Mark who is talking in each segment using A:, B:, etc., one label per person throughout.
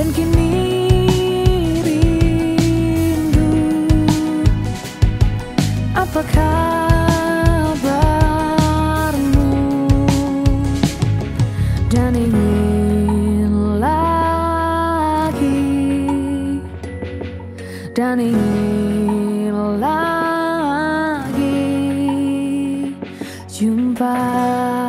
A: dan kini rindu. Apakah dan ingin lagi. Jumpa.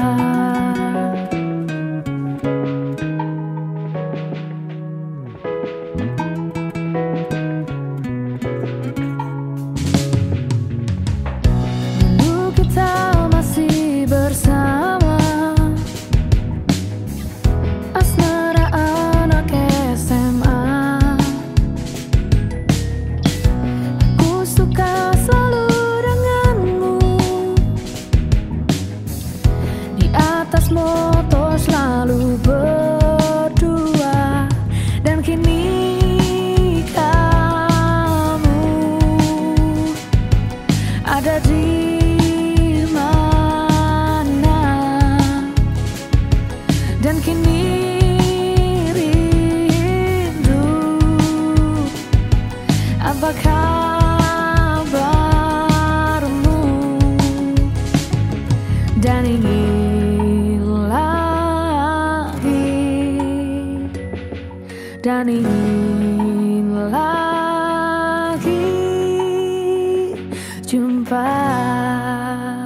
A: dan kini rindu. Apakah kabarmu? Ingin lagi. Dan ingin lagi. surprise.